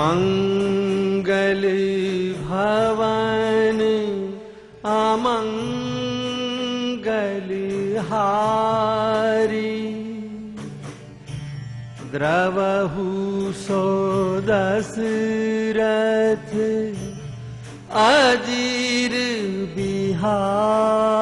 मङ्गल भवन अमङ्गलहारी द्रवहु सो दशरथ अजीर बिहारी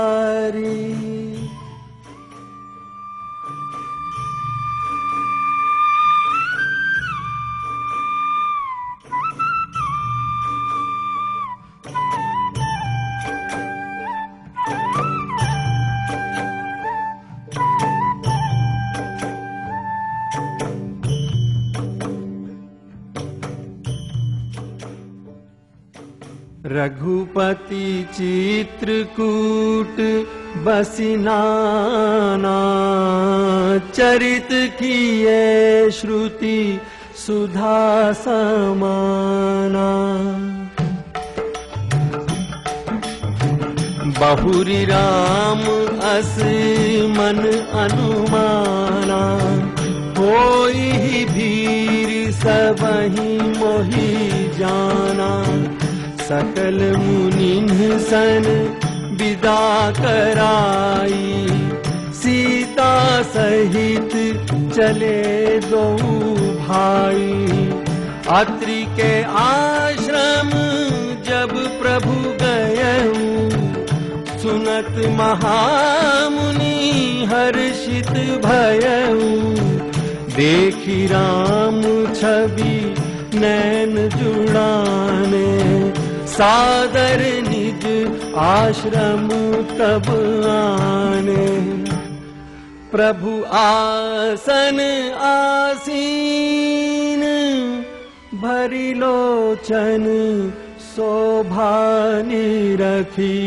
रघुपति चित्रकूट बसिनाना चरित किए श्रुति सुधा समाना। बहुरी राम अस मन अनुमाना होई भीर सबही मोही जाना सकल मुनिन सन विदा कराई। सीता सहित चले दो भाई। अत्रि के आश्रम जब प्रभु गए सुनत महामुनि हर्षित भयऊ देखी राम छवि नैन सादर निज आश्रम तब आने। प्रभु आसन आसीन भरी लोचन शोभानी रखी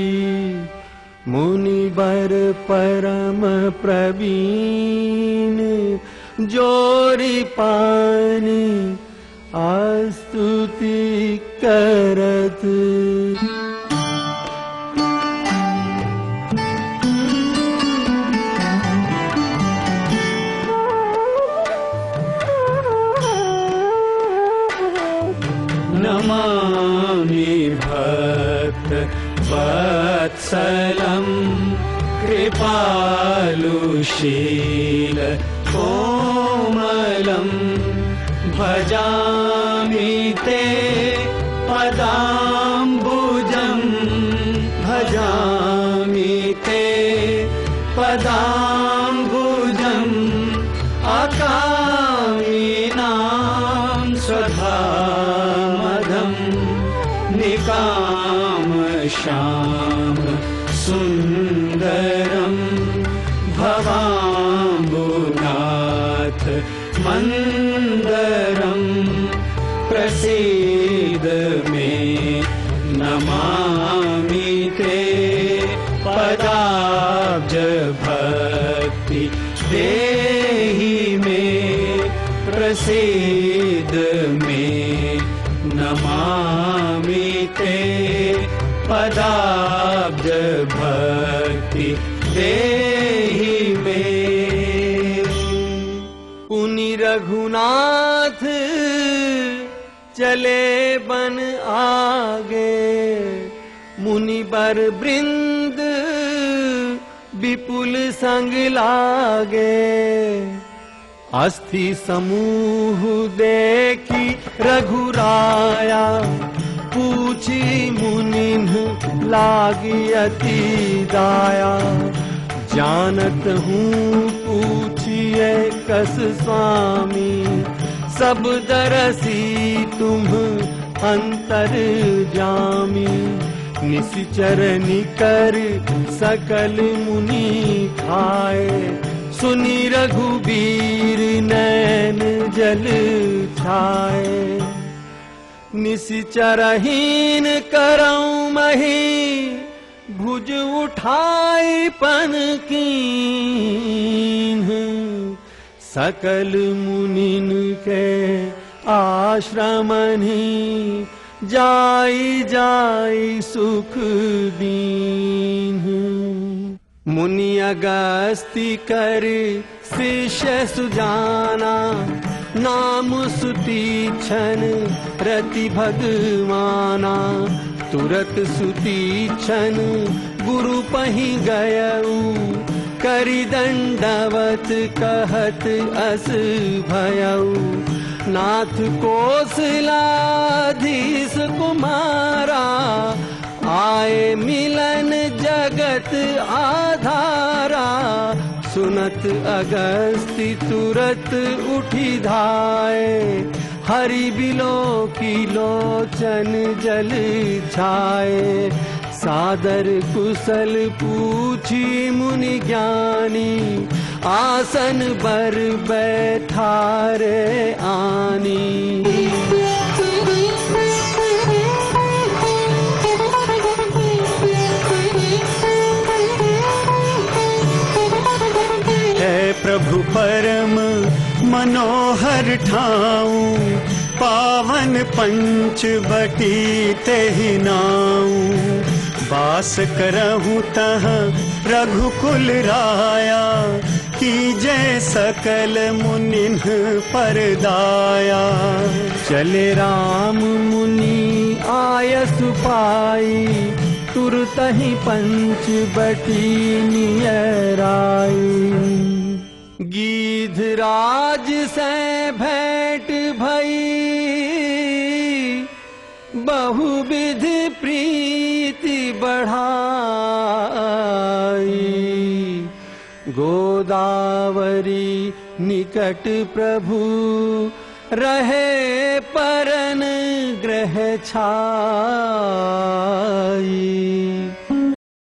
मुनिवर परम प्रवीण जोरी पानी आस्तुति करत। नमामि भक्त वत्सलम् कृपालुशील कोमलम् भजामि ते पदाम्बुजम् भजामि ते पदाम्बुजम् अकामीनां स्वधामदम् निकामश्याम सुन्दरम् भवाम्बुनाथ मन्दरम् प्रसीद मे नमामि ते पदाब्ज भक्ति देहि मे प्रसीद मे नमामि ते पदाब्ज भक्ति देहि मे। पुनि रघुनाथ चले बन आगे मुनि बर वृंद विपुल संग लागे। अस्थि समूह देखी रघुराया, पूछी मुनिन लागी अति दाया। जानत हूँ, पूछिए कस स्वामी सब दरसी तुम अंतर जामी। निश्चर निकर सकल मुनि खाए। सुनी रघुबीर नैन जल छाए। निश्चरहीन करऊं मही भुज उठाई पन कीन सकल मुनिन के आश्रमनी जाई जाई सुख दीन मुनि अगस्ति कर शिष्य सुजाना नाम सुती छन रति भगवाना। तुरत सुती छन गुरु पही गयऊ करि दंडवत कहत अस भयऊ नाथ कोसलाधीश कुमारा आए मिलन जगत आधारा। सुनत अगस्ति तुरत उठी धाए हरि बिलो की लोचन जल छाए सादर कुशल पूछी मुनि ज्ञानी आसन पर बैठारे आनी। है प्रभु परम मनोहर ठाऊ पावन पंच बटी तेहि नाऊ रघुकुल राया की सकल मुनिन पर दाया चले राम मुनि आयस पाई तुरत ही पंच नियराई गीध राज से भेंट चढ़ाई। गोदावरी निकट प्रभु रहे परन ग्रह छाई।